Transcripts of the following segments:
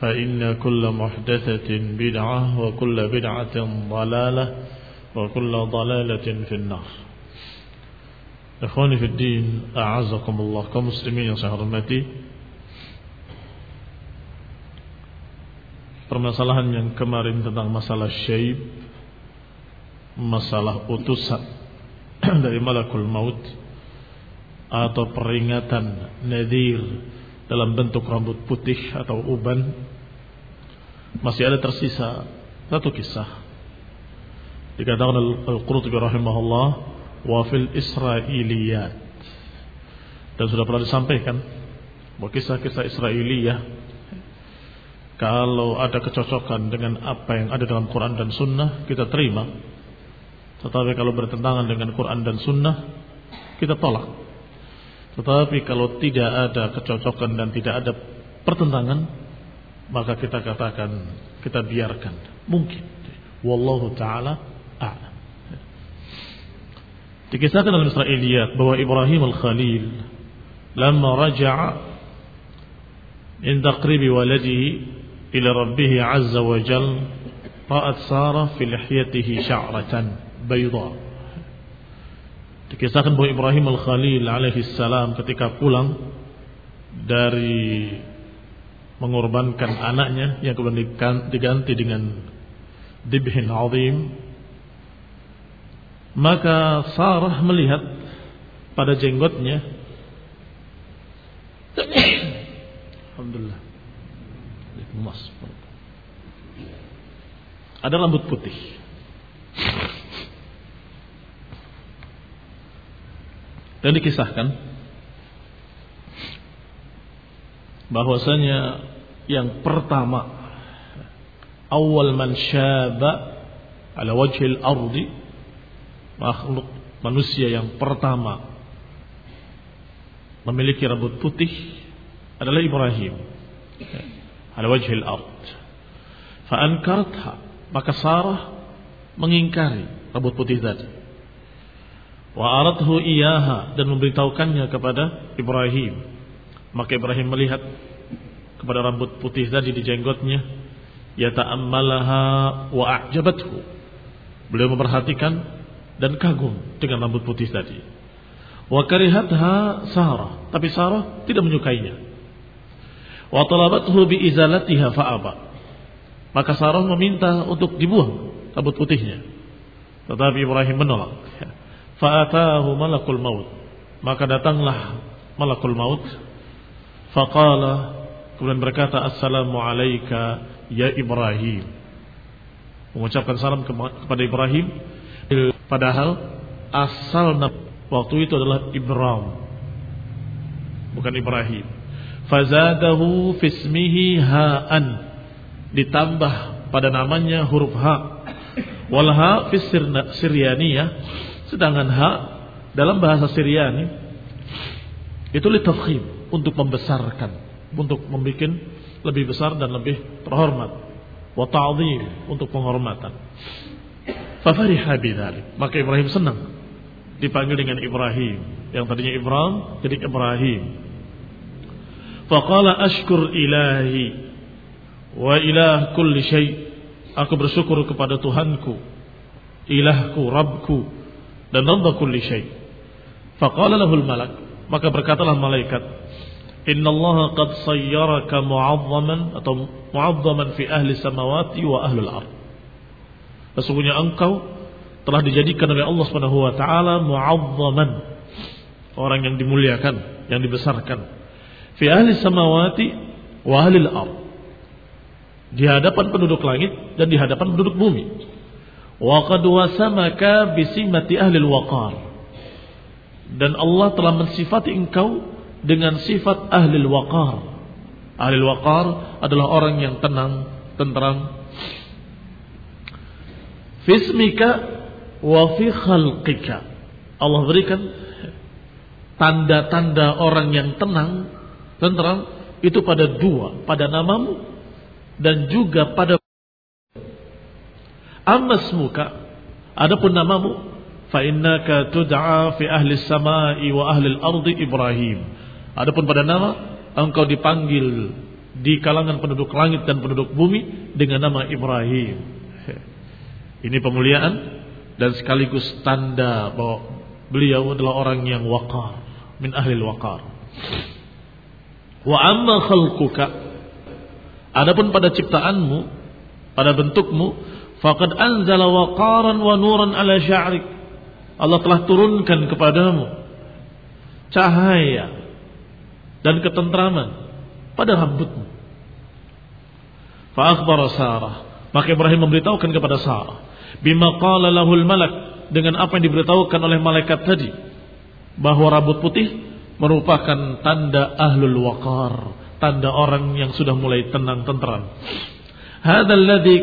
فإن كل محدثة بدعة وكل بدعة ضلالة وكل ضلالة في النار إخواني في الدين أعزكم الله كمسلمين yang saya hormati Permasalahan yang kemarin tentang masalah syaib Masalah utusan dari malakul maut Atau peringatan nadir dalam bentuk rambut putih atau uban masih ada tersisa satu kisah. Dikatakan Al-Qurtubi rahimahullah wa fil Israiliyat. Dan sudah pernah disampaikan bahwa kisah-kisah Israiliyah kalau ada kecocokan dengan apa yang ada dalam Quran dan Sunnah kita terima. Tetapi kalau bertentangan dengan Quran dan Sunnah kita tolak. Tetapi kalau tidak ada kecocokan dan tidak ada pertentangan, maka kita katakan, kita biarkan. Mungkin. Wallahu ta'ala a'lam. Dikisahkan dalam Israiliyat bahwa Ibrahim al-Khalil lama raja'a in taqribi waladihi ila rabbih azza wa jal ra'at Sarah fi lihyatihi sya'ratan bayda Dikisahkan bahwa Ibrahim Al-Khalil alaihi salam ketika pulang dari mengorbankan anaknya yang kemudian diganti dengan dibhin azim. Maka Sarah melihat pada jenggotnya Alhamdulillah. Ada rambut putih. Dan dikisahkan bahwasanya yang pertama awal man syaba ala wajhil ardi makhluk manusia yang pertama memiliki rambut putih adalah Ibrahim ala wajhil ard. Fa ankaratha maka Sarah mengingkari rambut putih tadi. Wa aradhu iyaha dan memberitahukannya kepada Ibrahim maka Ibrahim melihat kepada rambut putih tadi di jenggotnya yata'ammalaha wa a'jabathu. Beliau memperhatikan dan kagum dengan rambut putih tadi. Wa karihatha Sarah. Tapi Sarah tidak menyukainya. Wa talabathu bi izalatiha fa'aba. Maka Sarah meminta untuk dibuang rambut putihnya. Tetapi Ibrahim menolak. Fa'atahu malakul maut. Maka datanglah malakul maut. Faqala. Kemudian berkata, Assalamu alayka ya Ibrahim. Mengucapkan salam kepada Ibrahim. Padahal asal waktu itu adalah Ibrahim. Bukan Ibrahim. Fazadahu fismihi ha'an. Ditambah pada namanya huruf ha. Walha fis siryaniyah Sedangkan ha dalam bahasa Syriani itu litafkhim untuk membesarkan, untuk membuat lebih besar dan lebih terhormat. Wa ta'zim untuk penghormatan. Fafariha bidzalik. Maka Ibrahim senang dipanggil dengan Ibrahim. Yang tadinya Ibrahim jadi Ibrahim. Faqala ashkur ilahi wa ilah kulli syai. Aku bersyukur kepada Tuhanku, ilahku, Rabbku dan Rabb kulli syai. Faqala lahul malak. Maka berkatalah malaikat, Inna Allah qad sayyaraka mu'azzaman atau mu'azzaman fi ahli samawati wa ahli al-ard. Sesungguhnya engkau telah dijadikan oleh Allah Subhanahu wa taala mu'azzaman. Orang yang dimuliakan, yang dibesarkan. Fi ahli samawati wa ahli al-ard. Di hadapan penduduk langit dan di hadapan penduduk bumi. Wa qad wasamaka bisimati ahli al-waqar. Dan Allah telah mensifati engkau dengan sifat ahli al-waqar. Ahli al-waqar adalah orang yang tenang, tentram, Fismika wa fi khalqika. Allah berikan tanda-tanda orang yang tenang, tenang itu pada dua, pada namamu dan juga pada amasmuka. Adapun namamu fa innaka tud'a fi ahli samai wa ahli al-ardi Ibrahim. Adapun pada nama engkau dipanggil di kalangan penduduk langit dan penduduk bumi dengan nama Ibrahim. Ini pemuliaan dan sekaligus tanda bahwa beliau adalah orang yang waqar, min ahli waqar. Wa amma khalquka Adapun pada ciptaanmu, pada bentukmu, faqad anzala waqaran wa nuran ala sya'rik. Allah telah turunkan kepadamu cahaya dan ketentraman pada rambutmu. Fa akhbara Sarah. Maka Ibrahim memberitahukan kepada Sarah bima qala lahul malak dengan apa yang diberitahukan oleh malaikat tadi bahwa rambut putih merupakan tanda ahlul waqar, tanda orang yang sudah mulai tenang tenteram. Hadzal ladzi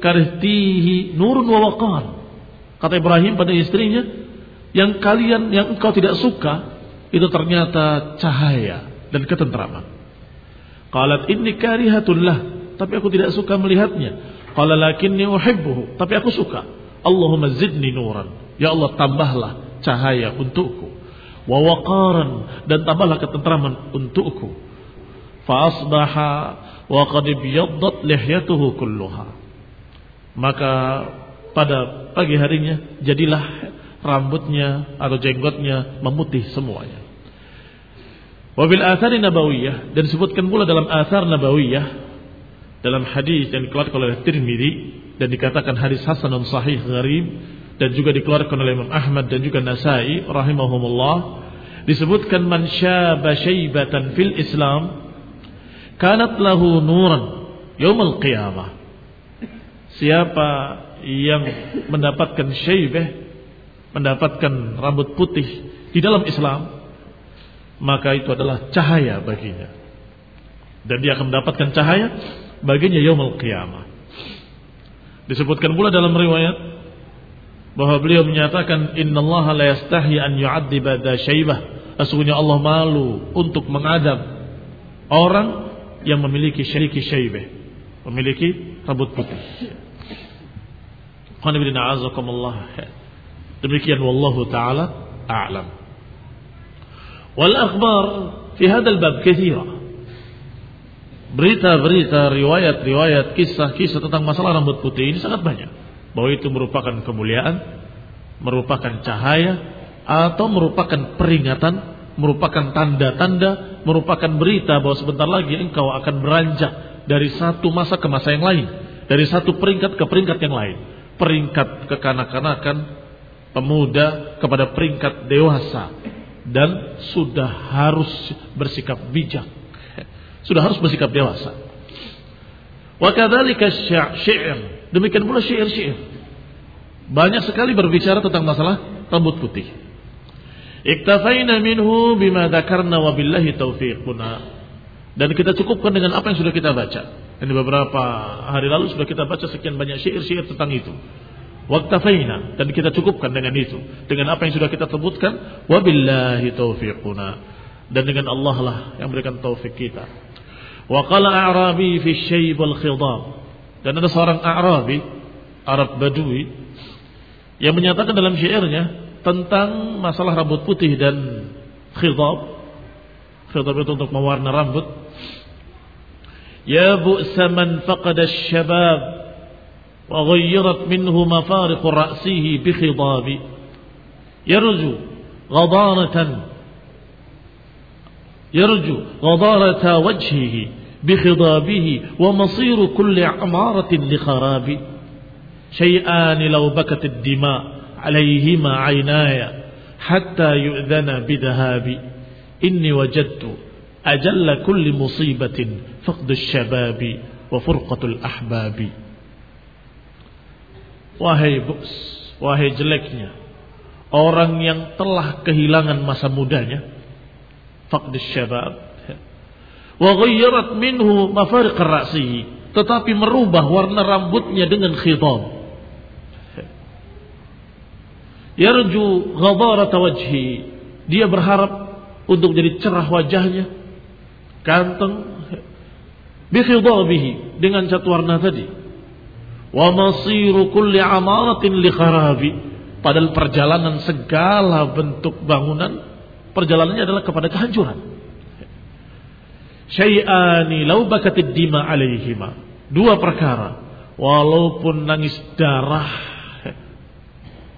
karihtihi nurun wa waqar. Kata Ibrahim pada istrinya, yang kalian yang engkau tidak suka itu ternyata cahaya dan ketentraman. Qalat inni karihatullah, tapi aku tidak suka melihatnya. Qala lakinni uhibbuhu, tapi aku suka. Allahumma zidni nuran. Ya Allah tambahlah cahaya untukku. Wa waqaran dan tambahlah ketentraman untukku. Fa asbaha wa qad biyaddat lihyatuhu kulluha. Maka pada pagi harinya jadilah rambutnya atau jenggotnya memutih semuanya. Wabil athari nabawiyah dan disebutkan pula dalam athar nabawiyah dalam hadis yang dikeluarkan oleh Tirmidzi dan dikatakan hadis hasanun sahih gharib dan juga dikeluarkan oleh Imam Ahmad dan juga Nasai rahimahumullah disebutkan man syaba syaibatan fil Islam kanat lahu nuran yaumul qiyamah siapa yang mendapatkan syaibah mendapatkan rambut putih di dalam Islam maka itu adalah cahaya baginya dan dia akan mendapatkan cahaya baginya yaumul qiyamah. Disebutkan pula dalam riwayat bahwa beliau menyatakan innallaha la yastahi an yu'adziba dza syaibah. Sesungguhnya Allah malu untuk mengadab orang yang memiliki syariki syaibah, memiliki rambut putih. Demikian wallahu taala a'lam. Wal akhbar fi hadzal bab katsira berita-berita, riwayat-riwayat, kisah-kisah tentang masalah rambut putih ini sangat banyak. Bahwa itu merupakan kemuliaan, merupakan cahaya, atau merupakan peringatan, merupakan tanda-tanda, merupakan berita bahwa sebentar lagi engkau akan beranjak dari satu masa ke masa yang lain, dari satu peringkat ke peringkat yang lain. Peringkat kekanak-kanakan, pemuda kepada peringkat dewasa dan sudah harus bersikap bijak sudah harus bersikap dewasa. Wa kadzalika syair. Demikian pula syair-syair. Banyak sekali berbicara tentang masalah rambut putih. Iktafaina minhu bima dzakarna wa billahi taufiquna. Dan kita cukupkan dengan apa yang sudah kita baca. Ini beberapa hari lalu sudah kita baca sekian banyak syair-syair tentang itu. Waktafaina dan kita cukupkan dengan itu, dengan apa yang sudah kita sebutkan. Wabillahi taufiquna dan dengan Allah lah yang memberikan taufik kita. Wa qala a'rabi fi syayb al khidab. Dan ada seorang A'rabi, Arab Badui yang menyatakan dalam syairnya tentang masalah rambut putih dan khidab. Khidab itu untuk mewarna rambut. Ya bu'sa man faqada syabab minhu mafariq ra'sihi bi khidabi. Yarju ghadaratan يرجو غضارة وجهه بخضابه ومصير كل عمارة لخراب. شيئان لو بكت الدماء عليهما عيناي حتى يؤذن بذهاب. إني وجدت أجل كل مصيبة فقد الشباب وفرقة الأحباب. Wahai buks, wahai jeleknya Orang yang telah kehilangan masa mudanya Faqd syabab Wa ghayyarat minhu mafariq ra'sihi Tetapi merubah warna rambutnya dengan khitab Yarju ghadarata wajhi. Dia berharap untuk jadi cerah wajahnya. Ganteng. Bikhidabihi. Dengan cat warna tadi. Wa masiru kulli amaratin li kharabi. Padahal perjalanan segala bentuk bangunan. Perjalanannya adalah kepada kehancuran. Syai'ani lau bakatid dima alaihima. Dua perkara. Walaupun nangis darah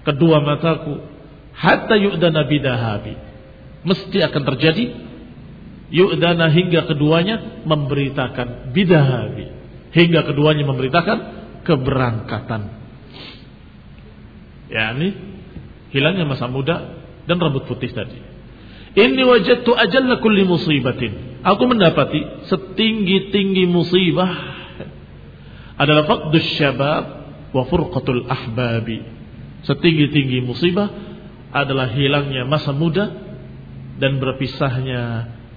kedua mataku hatta yu'dana bidahabi mesti akan terjadi yu'dana hingga keduanya memberitakan bidahabi hingga keduanya memberitakan keberangkatan. Yakni hilangnya masa muda dan rambut putih tadi. Ini wajadtu ajalla kulli musibatin. Aku mendapati setinggi-tinggi musibah adalah faqdus syabab wa furqatul ahbabi. Setinggi-tinggi musibah adalah hilangnya masa muda dan berpisahnya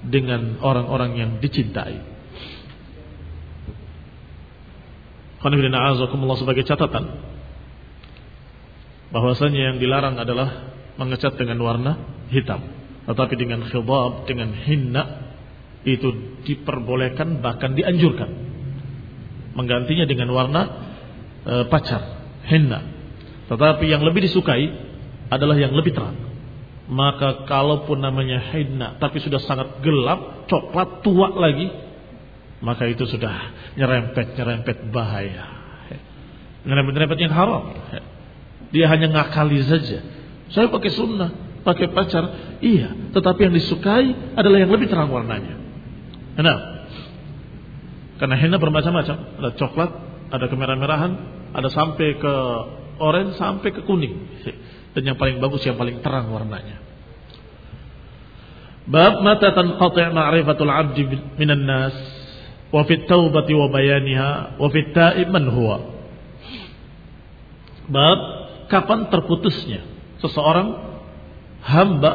dengan orang-orang yang dicintai. Qanifidina sebagai catatan bahwasanya yang dilarang adalah mengecat dengan warna hitam, tetapi dengan khidab, dengan hinna itu diperbolehkan bahkan dianjurkan. Menggantinya dengan warna e, pacar, hinna tetapi yang lebih disukai adalah yang lebih terang. Maka kalaupun namanya hidna tapi sudah sangat gelap, coklat tua lagi, maka itu sudah nyerempet-nyerempet bahaya. Nyerempet-nyerempet yang haram. Dia hanya ngakali saja. Saya pakai sunnah, pakai pacar. Iya, tetapi yang disukai adalah yang lebih terang warnanya. Nah, karena henna bermacam-macam. Ada coklat, ada kemerah-merahan, ada sampai ke oranye sampai ke kuning. Dan yang paling bagus yang paling terang warnanya. Bab mata tanqati' ma'rifatul 'abdi minan nas wa fit taubati wa bayaniha fit ta'ib man huwa. Bab kapan terputusnya seseorang hamba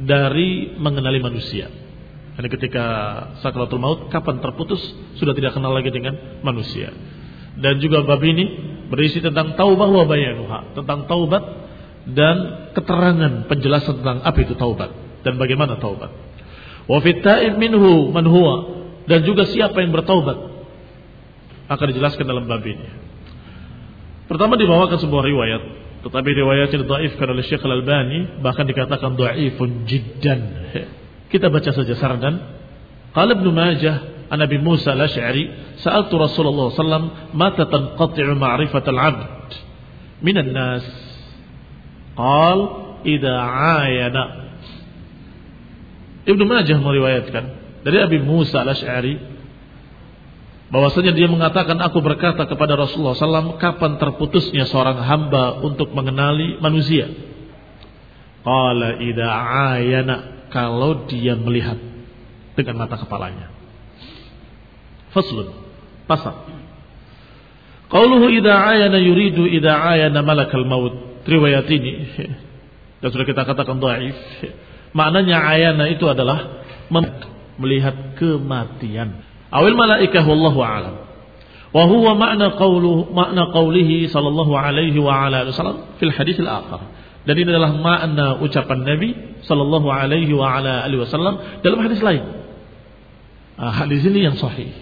dari mengenali manusia. Jadi ketika sakratul maut kapan terputus sudah tidak kenal lagi dengan manusia. Dan juga bab ini berisi tentang taubah wa bayanuha, tentang taubat dan keterangan penjelasan tentang apa itu taubat dan bagaimana taubat. Wa fitta'ib minhu man huwa dan juga siapa yang bertaubat akan dijelaskan dalam bab ini. Pertama dibawakan sebuah riwayat, tetapi riwayat ini dhaifkan oleh Syekh Al-Albani, bahkan dikatakan dhaifun jiddan. Kita baca saja sardan. Qala Ibnu Majah an Nabi Musa al-Asy'ari sa'altu Rasulullah sallam mata tanqati'u ma'rifatul 'abd minan nas qal idza 'ayana Ibnu Majah meriwayatkan dari Abi Musa al-Asy'ari bahwasanya dia mengatakan aku berkata kepada Rasulullah SAW kapan terputusnya seorang hamba untuk mengenali manusia qala idza 'ayana kalau dia melihat dengan mata kepalanya Faslun. Pasal. Qauluhu idza ayana yuridu idza ayana malakal maut. Riwayat ini dan sudah kita katakan dhaif. Maknanya ayana itu adalah melihat kematian. Awil malaikah wallahu a'lam. Wa huwa makna qawluhu makna qawlihi sallallahu alaihi wa ala wasallam fil hadis al-akhar. Dan ini adalah makna ucapan Nabi sallallahu alaihi wa ala alihi wasallam dalam hadis lain. Ah, hadis ini yang sahih.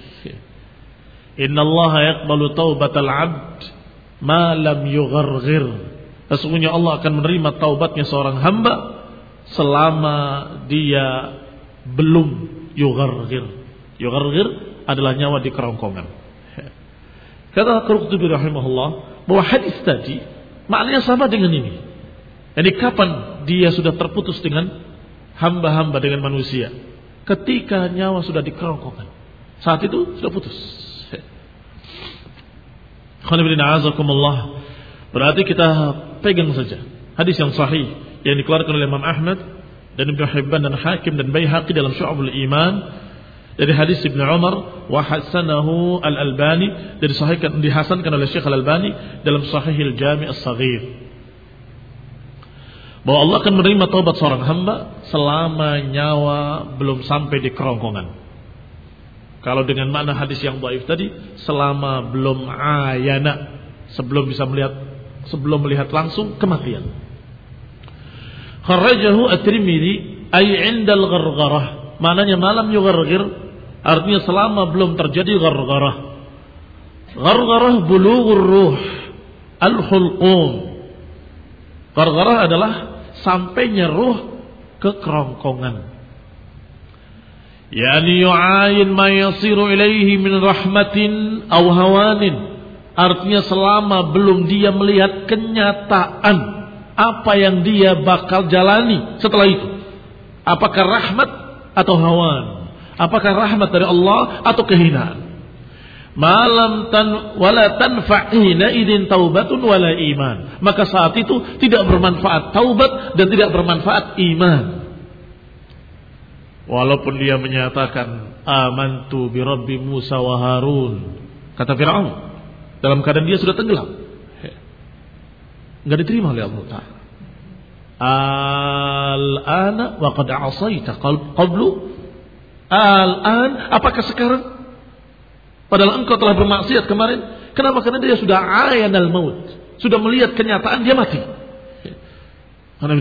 Inna Allah yaqbalu taubatal abd ma lam yugharghir Sesungguhnya Allah akan menerima taubatnya seorang hamba selama dia belum yugargir. Yugargir adalah nyawa di kerongkongan. Kata Qurtubi rahimahullah bahwa hadis tadi maknanya sama dengan ini. Jadi kapan dia sudah terputus dengan hamba-hamba dengan manusia? Ketika nyawa sudah di kerongkongan. Saat itu sudah putus. Berarti kita pegang saja hadis yang sahih yang dikeluarkan oleh Imam Ahmad dan Ibnu Hibban dan Hakim dan Baihaqi dalam Syu'abul Iman dari hadis Ibnu Umar wa hasanahu Al-Albani dari sahihkan dihasankan oleh Syekh Al-Albani dalam Sahihil Jami' As-Saghir bahwa Allah akan menerima taubat seorang hamba selama nyawa belum sampai di kerongkongan. Kalau dengan makna hadis yang baik tadi, selama belum ayana, sebelum bisa melihat, sebelum melihat langsung kematian. Kharajahu at-Tirmidzi ay 'indal ghargharah. Maknanya malam yugharghir artinya selama belum terjadi ghargharah. Ghargharah bulughur ruh al-hulqum. Ghargharah adalah sampainya ruh ke kerongkongan. Yani yu'ayin ma yasiru ilaihi min rahmatin aw hawanin. Artinya selama belum dia melihat kenyataan apa yang dia bakal jalani setelah itu. Apakah rahmat atau hawan? Apakah rahmat dari Allah atau kehinaan? Malam tan wala tanfa'ina idin taubatun wala iman. Maka saat itu tidak bermanfaat taubat dan tidak bermanfaat iman. Walaupun dia menyatakan amantu bi rabbi Musa wa Harun. Kata Firaun dalam keadaan dia sudah tenggelam nggak diterima oleh Allah Taala. Al-ana wa qad asaita. Qablu. Al-an apakah sekarang? Padahal engkau telah bermaksiat kemarin. Kenapa? Karena dia sudah ayan al-maut sudah melihat kenyataan dia mati. Kalau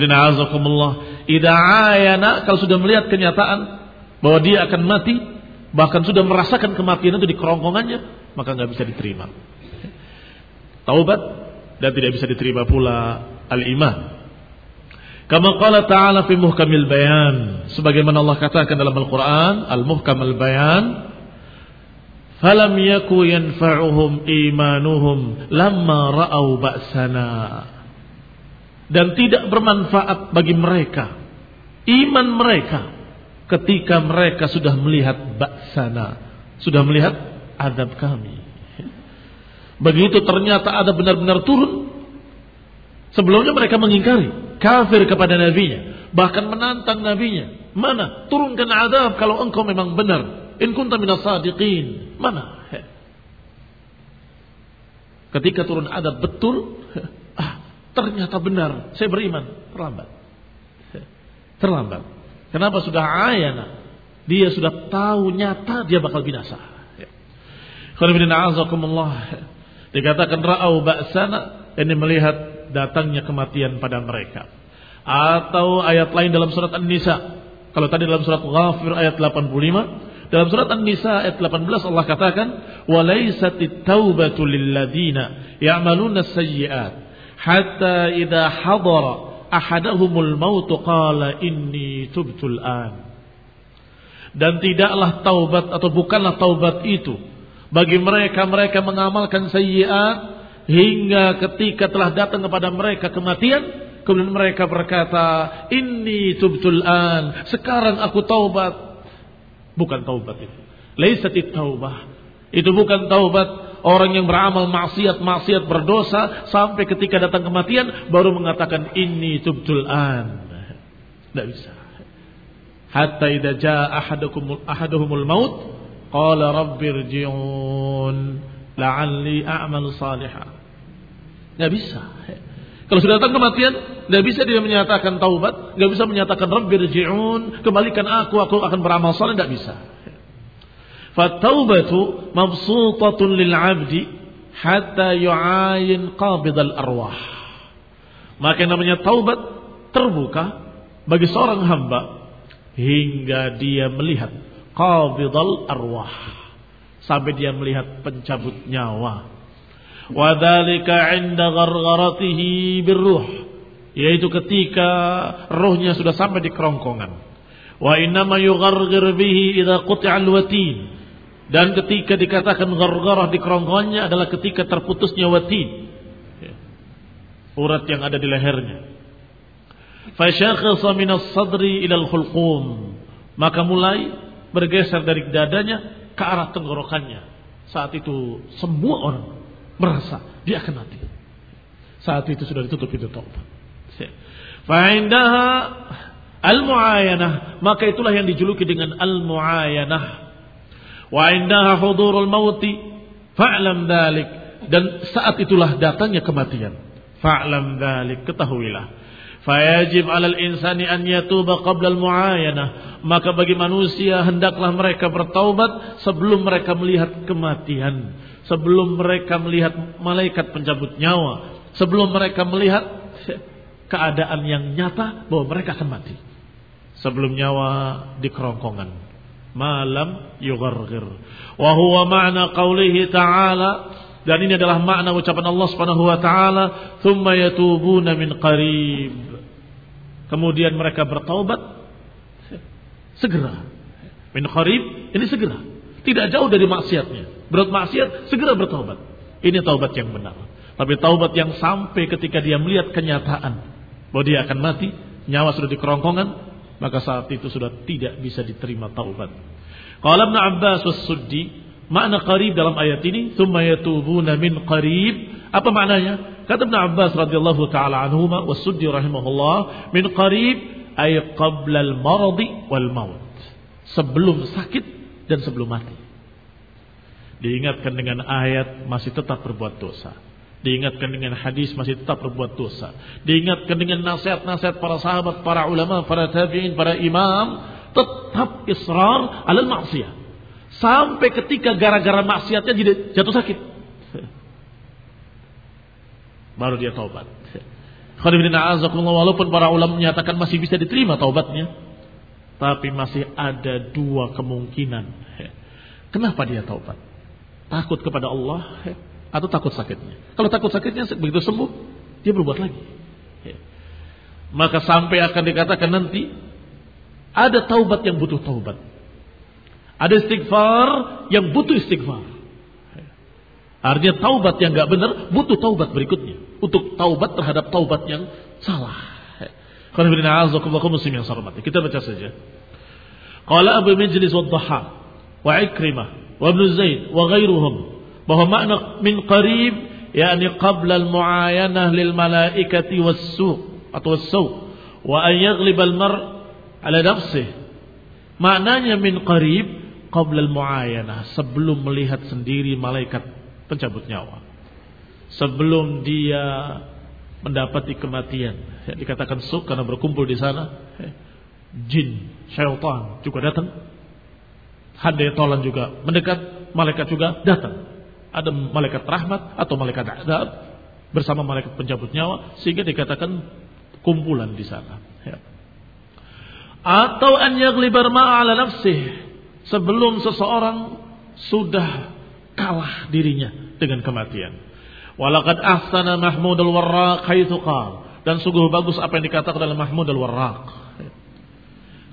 sudah melihat kenyataan bahwa dia akan mati bahkan sudah merasakan kematian itu di kerongkongannya maka nggak bisa diterima. Taubat dan tidak bisa diterima pula al-iman. Kama qala ta'ala fi muhkamil bayan, sebagaimana Allah katakan dalam Al-Qur'an, al-muhkamil bayan, falam yaku yanfa'uhum imanuhum lamma ra'au ba'sana. Dan tidak bermanfaat bagi mereka iman mereka ketika mereka sudah melihat ba'sana, sudah melihat adab kami. Begitu ternyata ada benar-benar turun. Sebelumnya mereka mengingkari. Kafir kepada nabinya. Bahkan menantang nabinya. Mana? Turunkan adab kalau engkau memang benar. In kunta minas sadiqin. Mana? Ketika turun adab betul. Ah, ternyata benar. Saya beriman. Terlambat. Terlambat. Kenapa sudah ayana? Dia sudah tahu nyata dia bakal binasa. Khairuddin Dikatakan ra'au ba'sana ini melihat datangnya kematian pada mereka. Atau ayat lain dalam surat An-Nisa. Kalau tadi dalam surat Ghafir ayat 85, dalam surat An-Nisa ayat 18 Allah katakan, "Walaisatit taubatu lilladina ya'maluna sayyi'at hatta idza hadara ahadahumul maut qala inni tubtul an." Dan tidaklah taubat atau bukanlah taubat itu bagi mereka mereka mengamalkan sayyiat hingga ketika telah datang kepada mereka kematian. Kemudian mereka berkata ini tubtul an. Sekarang aku taubat. Bukan taubat itu. Laisatit taubah itu bukan taubat orang yang beramal maksiat maksiat berdosa sampai ketika datang kematian baru mengatakan ini tubtul an. Tidak bisa. Hatta idza jaa ahadukum ahaduhumul maut Qala rabbirji'un la'alli a'mal salihah. Enggak bisa. Kalau sudah datang kematian, tidak bisa dia menyatakan taubat, tidak bisa menyatakan rabbirji'un, kembalikan aku, aku akan beramal saleh, tidak bisa. Fataubatu mabsutatun lil 'abdi hatta yu'ayin qabidal arwah. Maka namanya taubat terbuka bagi seorang hamba hingga dia melihat qabidal arwah sampai dia melihat pencabut nyawa Wa dzalika 'inda ghargharatihi birruh. Yaitu ketika rohnya sudah sampai di kerongkongan. Wa innama yugharghir bihi idza quti'al watin. Dan ketika dikatakan ghargharah di kerongkongannya adalah ketika terputusnya watin. Urat yang ada di lehernya. Fasyakhasa minas sadri ilal khulqum. Maka mulai bergeser dari dadanya ke arah tenggorokannya. Saat itu semua orang merasa dia akan mati. Saat itu sudah ditutup pintu taubat. Fa'indaha al-mu'ayanah. Maka itulah yang dijuluki dengan al-mu'ayanah. Wa indaha hudurul mauti. Fa'lam dhalik. Dan saat itulah datangnya kematian. Fa'lam dhalik. Ketahuilah. Fayajib alal insani an yatuba qabla al-mu'ayanah. Maka bagi manusia hendaklah mereka bertaubat sebelum mereka melihat kematian. Sebelum mereka melihat malaikat pencabut nyawa. Sebelum mereka melihat keadaan yang nyata bahwa mereka akan mati. Sebelum nyawa di kerongkongan. Malam yughargir. Wa huwa ma'na qawlihi ta'ala dan ini adalah makna ucapan Allah Subhanahu wa taala, "Tsumma yatubuna min qarib." Kemudian mereka bertaubat. Segera. Min kharib ini segera. Tidak jauh dari maksiatnya. Berat maksiat segera bertaubat. Ini taubat yang benar. Tapi taubat yang sampai ketika dia melihat kenyataan bahwa dia akan mati nyawa sudah di kerongkongan maka saat itu sudah tidak bisa diterima taubat. Qala Abbas was-Suddi makna qarib dalam ayat ini thumma yatubuna min qarib apa maknanya Kata Ibn Abbas radhiyallahu taala anhuma wasuddi rahimahullah min qarib ay qabla al-maradi wal maut. Sebelum sakit dan sebelum mati. Diingatkan dengan ayat masih tetap berbuat dosa. Diingatkan dengan hadis masih tetap berbuat dosa. Diingatkan dengan nasihat-nasihat para sahabat, para ulama, para tabi'in, para imam. Tetap israr alal maksiyah. Sampai ketika gara-gara maksiatnya jatuh sakit baru dia taubat. Walaupun para ulama menyatakan masih bisa diterima taubatnya, tapi masih ada dua kemungkinan. Kenapa dia taubat? Takut kepada Allah atau takut sakitnya? Kalau takut sakitnya begitu sembuh, dia berbuat lagi. Maka sampai akan dikatakan nanti ada taubat yang butuh taubat. Ada istighfar yang butuh istighfar. Artinya taubat yang gak benar butuh taubat berikutnya. Untuk taubat terhadap taubat yang salah. Kita baca saja. Qala Abu Majlis wa Dhaha wa Ikrimah wa Ibn Zaid wa ghairuhum bahwa makna min qarib yakni qabla al-muayanah lil malaikati was-su atau was-su wa an yaghlib al-mar' ala nafsih. Maknanya min qarib qabla al-muayanah sebelum melihat sendiri malaikat pencabut nyawa. Sebelum dia mendapati kematian, ya, dikatakan suk karena berkumpul di sana, ya, jin, syaitan juga datang. Tolan juga mendekat, malaikat juga datang. Ada malaikat rahmat atau malaikat azab bersama malaikat pencabut nyawa sehingga dikatakan kumpulan di sana. Ya. Atau an yaglibar ma'ala nafsih sebelum seseorang sudah kalah dirinya dengan kematian. Walaqad ahsana Mahmud al-Warraq dan sungguh bagus apa yang dikatakan oleh Mahmud al-Warraq.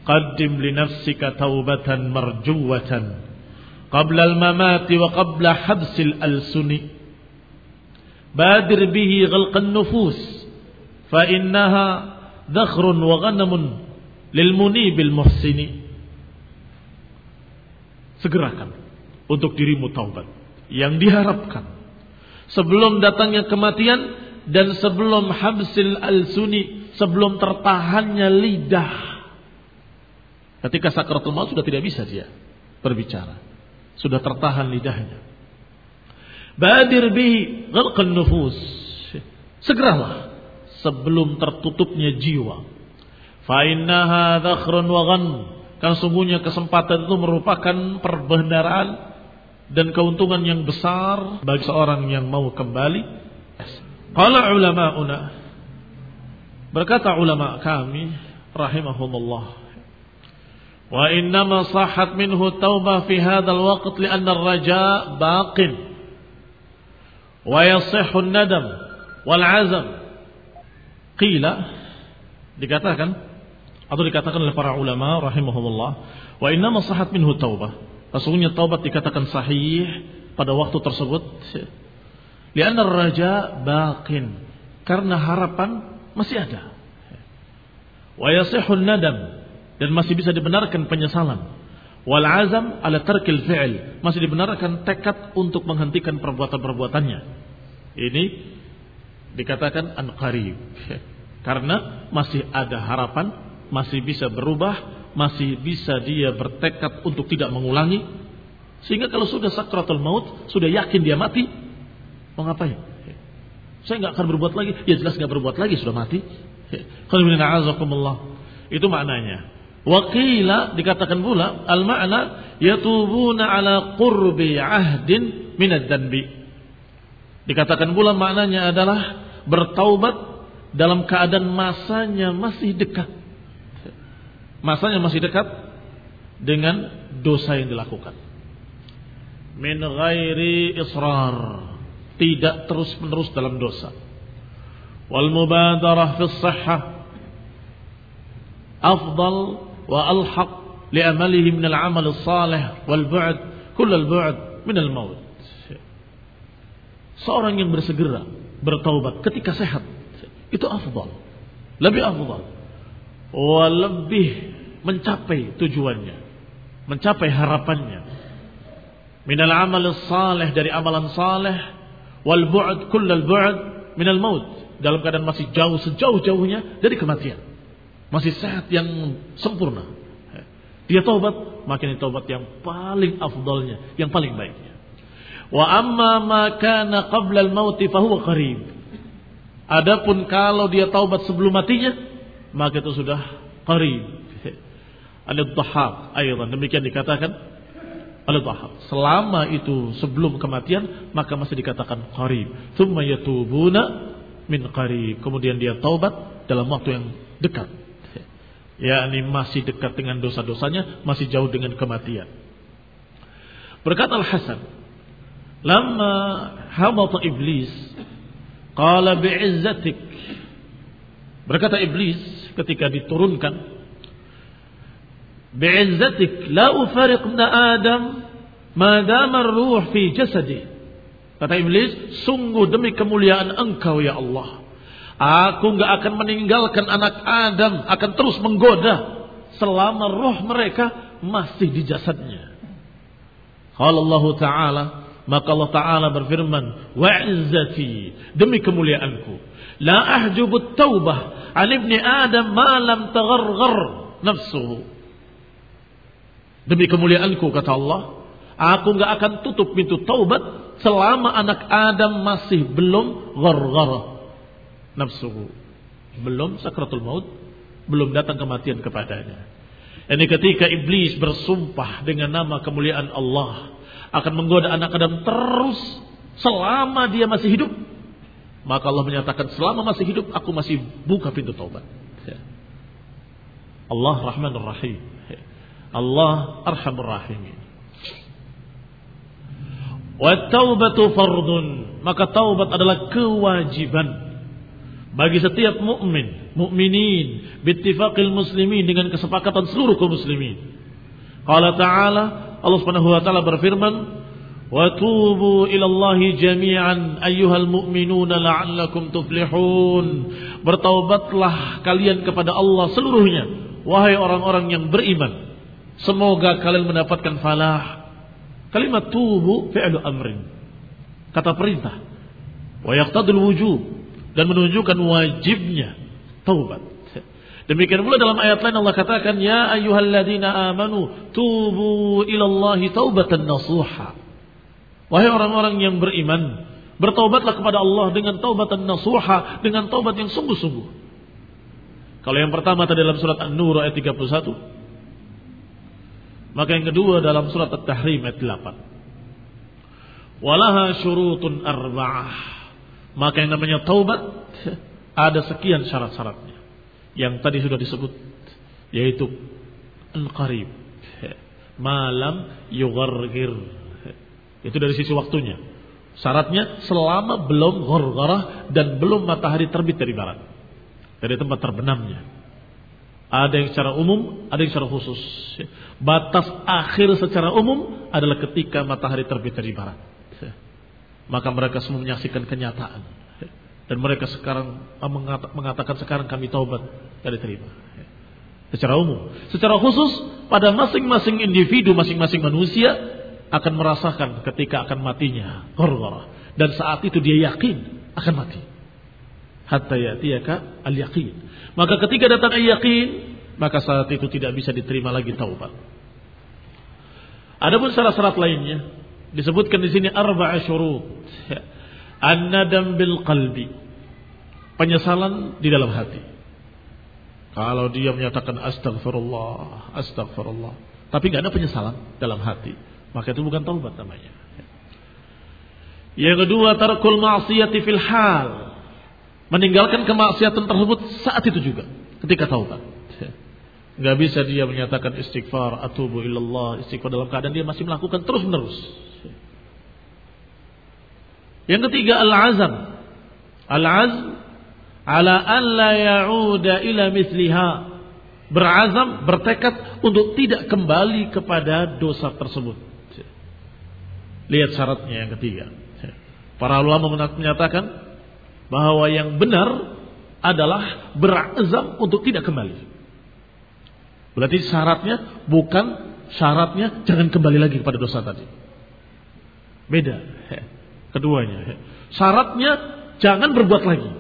Qaddim li nafsika taubatan marjuwatan qabla al-mamati wa qabla habsil al-suni. Badir bihi ghalqan nufus fa innaha ghanamun lil munibil muhsini. Segerakan untuk dirimu taubat. Yang diharapkan sebelum datangnya kematian dan sebelum habsil al-suni sebelum tertahannya lidah. Ketika sakaratul maut sudah tidak bisa dia berbicara. Sudah tertahan lidahnya. Badir bihi ghalqan nufus. Segeralah sebelum tertutupnya jiwa. Fa innaha dzakhrun wa ghan kan sungguhnya kesempatan itu merupakan perbendaraan dan keuntungan yang besar bagi seorang yang mau kembali. Qala ulama'una berkata ulama kami rahimahumullah wa innama sahhat minhu taubah fi hadzal waqt li'anna ar-raja baqin wa yasihhu nadam wal azam qila dikatakan atau dikatakan oleh para ulama rahimahumullah wa inna masahat minhu taubah. Sesungguhnya taubat dikatakan sahih pada waktu tersebut. Lianna raja baqin. Karena harapan masih ada. Wa yasihhu nadam. Dan masih bisa dibenarkan penyesalan. Wal azam ala tarkil fi'l masih dibenarkan tekad untuk menghentikan perbuatan-perbuatannya. Ini dikatakan an qarib karena masih ada harapan masih bisa berubah, masih bisa dia bertekad untuk tidak mengulangi. Sehingga kalau sudah sakratul maut, sudah yakin dia mati, mau ngapain? Saya nggak akan berbuat lagi. Ya jelas nggak berbuat lagi, sudah mati. Itu maknanya. Wakila dikatakan pula al makna yatubuna ala qurbi ahdin minad danbi. Dikatakan pula maknanya adalah bertaubat dalam keadaan masanya masih dekat masanya masih dekat dengan dosa yang dilakukan. Min ghairi israr, tidak terus-menerus dalam dosa. Wal mubadarah fi sihhah afdal wa alhaq li amalihi min al-amal as-salih wal bu'd kull al-bu'd min al-maut. Seorang yang bersegera bertaubat ketika sehat itu afdal. Lebih afdal. Lebih mencapai tujuannya, mencapai harapannya. Minal amal saleh dari amalan saleh wal bu'd kullal bu'd minal maut dalam keadaan masih jauh sejauh-jauhnya dari kematian. Masih sehat yang sempurna. Dia taubat, makin taubat yang paling afdalnya, yang paling baiknya. Wa amma ma kana qabla al-maut fa huwa qarib. Adapun kalau dia taubat sebelum matinya, maka itu sudah qarib, Al-Dhahab ayat demikian dikatakan Al-Dhahab selama itu sebelum kematian maka masih dikatakan qarib. Thumma yatubuna min qarib. Kemudian dia taubat dalam waktu yang dekat. Yakni masih dekat dengan dosa-dosanya masih jauh dengan kematian. Berkata Al-Hasan lama habata iblis qala bi'izzatik. Berkata iblis ketika diturunkan bi'izzatik la ufariq Adam ma dama ruh fi jasadi. Kata iblis, sungguh demi kemuliaan engkau ya Allah. Aku nggak akan meninggalkan anak Adam, akan terus menggoda selama roh mereka masih di jasadnya. Kalau Allah Ta'ala, maka Allah Ta'ala berfirman, Wa'izzati, demi kemuliaanku, la ahjubut taubah an ibni Adam ma lam tagharghar nafsuhu. Demi kemuliaanku kata Allah, aku nggak akan tutup pintu taubat selama anak Adam masih belum gharghar nafsuhu. Belum sakratul maut, belum datang kematian kepadanya. Ini ketika iblis bersumpah dengan nama kemuliaan Allah akan menggoda anak Adam terus selama dia masih hidup. Maka Allah menyatakan selama masih hidup aku masih buka pintu taubat. Ya. Allah Rahmanur Rahim. Allah Arhamur Rahimin. Wa taubatu fardun. Maka taubat adalah kewajiban bagi setiap mukmin, mukminin, bittifaqil muslimin dengan kesepakatan seluruh kaum muslimin. Qala ta'ala Allah Subhanahu wa taala berfirman, "Wa tubu ila Allah jami'an ayyuhal mu'minuna la'allakum tuflihun." Bertaubatlah kalian kepada Allah seluruhnya, wahai orang-orang yang beriman Semoga kalian mendapatkan falah. Kalimat tubu fi'lu amrin. Kata perintah. Wa yaqtadul wujub dan menunjukkan wajibnya taubat. Demikian pula dalam ayat lain Allah katakan ya ayyuhalladzina amanu tubu ilallahi taubatan nasuha. Wahai orang-orang yang beriman, bertaubatlah kepada Allah dengan taubatan nasuha, dengan taubat yang sungguh-sungguh. Kalau yang pertama tadi dalam surat An-Nur ayat 31, maka yang kedua dalam surat At-Tahrim ayat 8. Walaha syurutun arba'ah. Maka yang namanya taubat ada sekian syarat-syaratnya. Yang tadi sudah disebut yaitu anqarib. Malam yughargir. Itu dari sisi waktunya. Syaratnya selama belum ghurgharah dan belum matahari terbit dari barat. Dari tempat terbenamnya. Ada yang secara umum, ada yang secara khusus. Batas akhir secara umum adalah ketika matahari terbit dari barat. Maka mereka semua menyaksikan kenyataan. Dan mereka sekarang mengatakan sekarang kami taubat dari terima. Secara umum. Secara khusus pada masing-masing individu, masing-masing manusia akan merasakan ketika akan matinya. Dan saat itu dia yakin akan mati. Hatta ya'tiyaka al-yaqin. Maka ketika datang al-yaqin, maka saat itu tidak bisa diterima lagi taubat. Adapun syarat-syarat lainnya disebutkan di sini arba'a syurut. An-nadam bil qalbi. Penyesalan di dalam hati. Kalau dia menyatakan astagfirullah, astagfirullah, tapi nggak ada penyesalan dalam hati, maka itu bukan taubat namanya. Yang kedua, tarkul ma'siyati fil hal. Meninggalkan kemaksiatan tersebut saat itu juga ketika taubat. Nggak bisa dia menyatakan istighfar, atubu illallah, istighfar dalam keadaan dia masih melakukan terus menerus. Yang ketiga al-azam. Al-azm ala an la ya'uda ila misliha. Berazam, bertekad untuk tidak kembali kepada dosa tersebut. Lihat syaratnya yang ketiga. Para ulama menyatakan bahwa yang benar adalah berazam untuk tidak kembali. Berarti syaratnya bukan syaratnya jangan kembali lagi kepada dosa tadi. Beda. Keduanya. Syaratnya jangan berbuat lagi.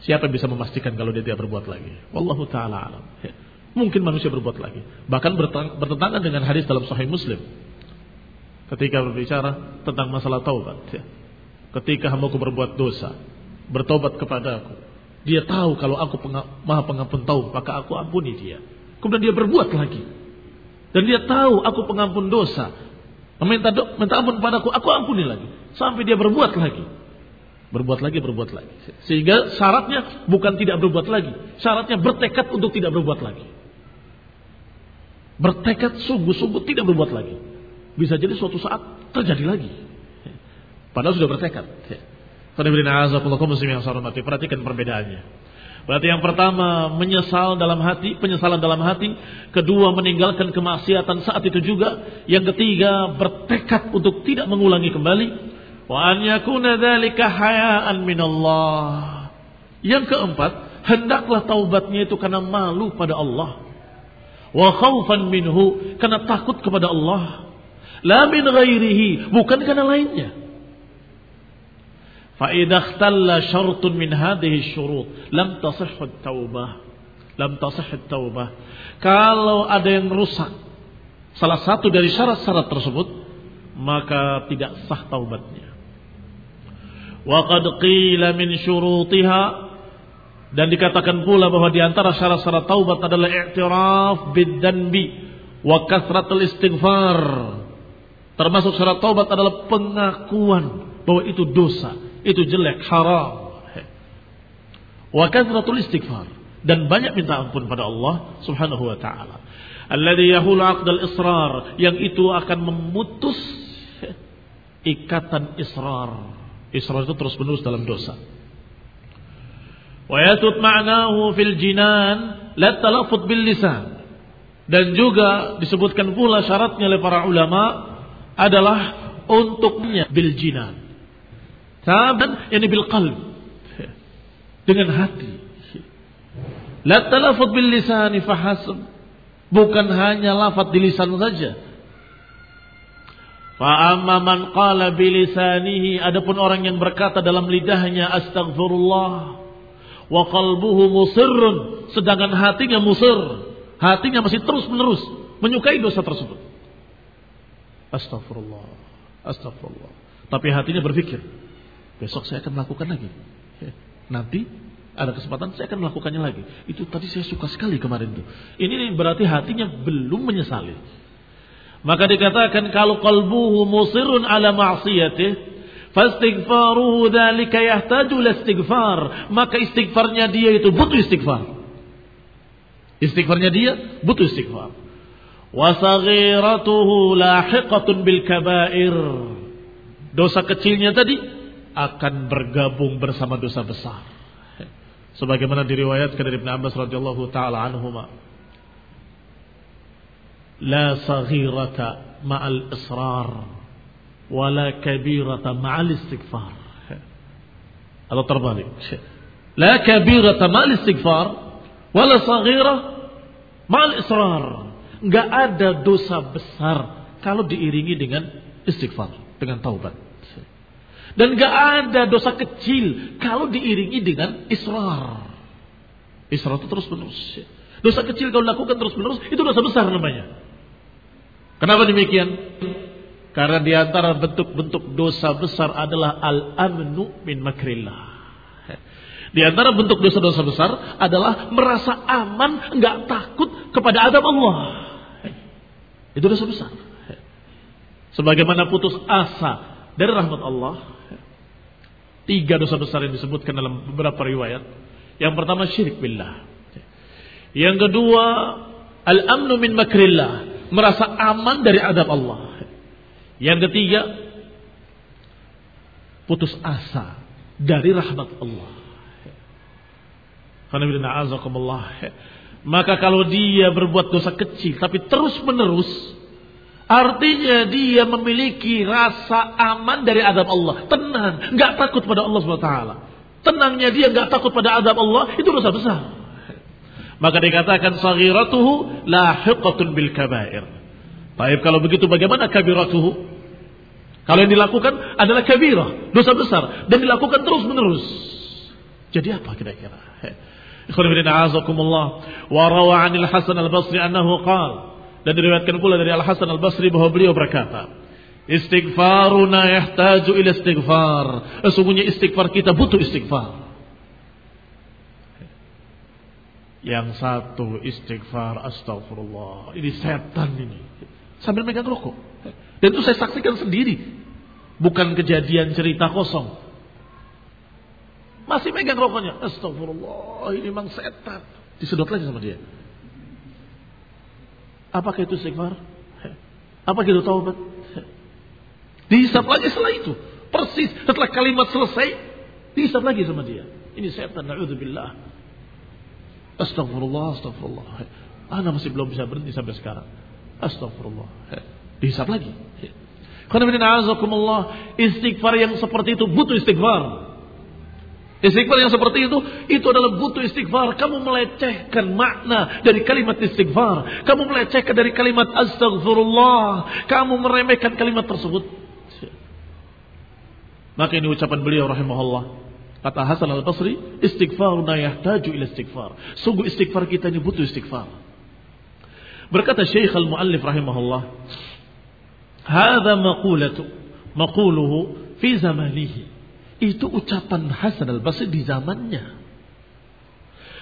Siapa yang bisa memastikan kalau dia tidak berbuat lagi? Wallahu taala alam. Mungkin manusia berbuat lagi. Bahkan bertentangan dengan hadis dalam Sahih Muslim. Ketika berbicara tentang masalah taubat. Ketika hambaku berbuat dosa, bertobat kepada aku. Dia tahu kalau aku maha pengampun taubat, maka aku ampuni dia. Kemudian dia berbuat lagi. Dan dia tahu aku pengampun dosa. Meminta minta ampun padaku, aku ampuni lagi. Sampai dia berbuat lagi. Berbuat lagi, berbuat lagi. Sehingga syaratnya bukan tidak berbuat lagi. Syaratnya bertekad untuk tidak berbuat lagi. Bertekad sungguh-sungguh tidak berbuat lagi. Bisa jadi suatu saat terjadi lagi. Padahal sudah bertekad. Perhatikan perbedaannya. Berarti yang pertama menyesal dalam hati, penyesalan dalam hati. Kedua meninggalkan kemaksiatan saat itu juga. Yang ketiga bertekad untuk tidak mengulangi kembali. Minallah. Yang keempat, hendaklah taubatnya itu karena malu pada Allah. Wa khaufan minhu, karena takut kepada Allah. La min ghairihi, bukan karena lainnya. Fa idza ikhtalla syartun min hadhihi syurut, lam tasihhu taubah. Lam tasihhu taubah. Kalau ada yang rusak salah satu dari syarat-syarat tersebut, maka tidak sah taubatnya. Wa qad qila min syurutiha dan dikatakan pula bahwa di antara syarat-syarat taubat adalah i'tiraf bid-danbi wa kasratul istighfar. Termasuk syarat taubat adalah pengakuan bahwa itu dosa, itu jelek, haram. Wa kasratul istighfar dan banyak minta ampun pada Allah Subhanahu wa taala. Alladhi yahulu aqdal israr yang itu akan memutus ikatan israr Israr itu terus menerus dalam dosa. Wa yatut ma'nahu fil jinan la talafut bil lisan. Dan juga disebutkan pula syaratnya oleh para ulama adalah untuknya bil jinan. Taban yani bil qalb. Dengan hati. La talafut bil lisani fahasab. Bukan hanya lafaz di lisan saja, Fa amma man qala bilisanihi adapun orang yang berkata dalam lidahnya astagfirullah wa qalbuhu musirrun sedangkan hatinya musir hatinya masih terus menerus menyukai dosa tersebut astagfirullah astagfirullah tapi hatinya berpikir besok saya akan melakukan lagi nanti ada kesempatan saya akan melakukannya lagi itu tadi saya suka sekali kemarin tuh ini berarti hatinya belum menyesali maka dikatakan kalau kalbuhu musirun ala ma'siyatih, fastighfaruhu dzalika yahtaju istighfar. Maka istighfarnya dia itu butuh istighfar. Istighfarnya dia butuh istighfar. Wa saghiratuhu lahiqatun bil kabair. Dosa kecilnya tadi akan bergabung bersama dosa besar. Sebagaimana diriwayatkan dari Ibn Abbas radhiyallahu taala anhuma. La saghirata ma'al israr wala kabirata ma'al istighfar. Atau terbalik. La kabirata ma'al istighfar wala saghirah ma'al israr. Enggak ada dosa besar kalau diiringi dengan istighfar, dengan taubat. Dan gak ada dosa kecil kalau diiringi dengan israr. Israr itu terus menerus. Dosa kecil kalau dilakukan terus menerus itu dosa besar namanya. Kenapa demikian? Karena di antara bentuk-bentuk dosa besar adalah al-amnu min makrillah. Di antara bentuk dosa-dosa besar adalah merasa aman, nggak takut kepada adab Allah. Itu dosa besar. Sebagaimana putus asa dari rahmat Allah, Tiga dosa besar yang disebutkan dalam beberapa riwayat. Yang pertama syirik billah. Yang kedua al-amnu min makrillah, merasa aman dari adab Allah. Yang ketiga putus asa dari rahmat Allah. Maka kalau dia berbuat dosa kecil tapi terus menerus Artinya dia memiliki rasa aman dari adab Allah. Tenang, nggak takut pada Allah SWT. Tenangnya dia nggak takut pada adab Allah, itu dosa besar. Maka dikatakan saghiratuhu lahiqatun bil kabair. Baik kalau begitu bagaimana kabiratuhu? Kalau yang dilakukan adalah kabirah, dosa besar dan dilakukan terus menerus. Jadi apa kira-kira? Fillah a'azakumullah wa rawa 'anil Hasan al-Basri annahu qala dan diriwayatkan pula dari Al Hasan Al Basri bahwa beliau berkata, Istighfaruna yahtaju ila istighfar. Sesungguhnya istighfar kita butuh istighfar. Yang satu istighfar astagfirullah. Ini setan ini. Sambil megang rokok. Dan itu saya saksikan sendiri. Bukan kejadian cerita kosong. Masih megang rokoknya. Astagfirullah. Ini memang setan. Disedot lagi sama dia. Apakah itu istighfar? Apakah itu taubat? Dihisap lagi setelah itu. Persis setelah kalimat selesai, dihisap lagi sama dia. Ini setan, na'udzubillah. Astagfirullah, astagfirullah. Anda masih belum bisa berhenti sampai sekarang. Astagfirullah. Dihisap lagi. Karena istighfar yang seperti itu butuh istighfar. Istighfar yang seperti itu, itu adalah butuh istighfar. Kamu melecehkan makna dari kalimat istighfar. Kamu melecehkan dari kalimat astagfirullah. Kamu meremehkan kalimat tersebut. Maka ini ucapan beliau rahimahullah. Kata Hasan al-Basri, istighfaruna yahtaju ila istighfar. Sungguh istighfar kita ini butuh istighfar. Berkata Syekh al-Muallif rahimahullah, "Hadza maqulatu maquluhu fi zamanihi." Itu ucapan Hasan al-Basri di zamannya.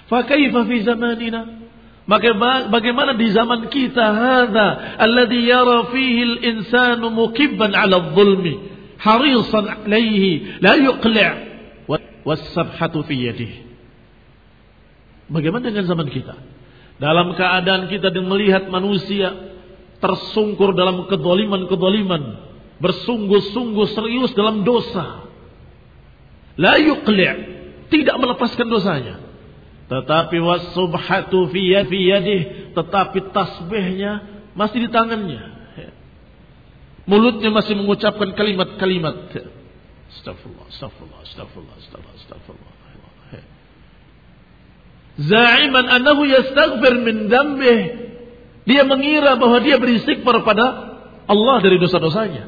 Fakaifa fi zamanina? Bagaimana di zaman kita hadza alladhi yara fihi al-insanu mukibban 'ala adh-dhulmi harisan 'alayhi la yuqli' was-sabhatu fi yadihi. Bagaimana dengan zaman kita? Dalam keadaan kita melihat manusia tersungkur dalam kedoliman-kedoliman, bersungguh-sungguh serius dalam dosa, La yuqli' tidak melepaskan dosanya. Tetapi wasubhatu fi yadih, tetapi tasbihnya masih di tangannya. Mulutnya masih mengucapkan kalimat-kalimat. Astagfirullah, astagfirullah, astagfirullah, astagfirullah, astagfirullah. Za'iman annahu yastaghfir min dambih. Dia mengira bahwa dia beristighfar pada Allah dari dosa-dosanya.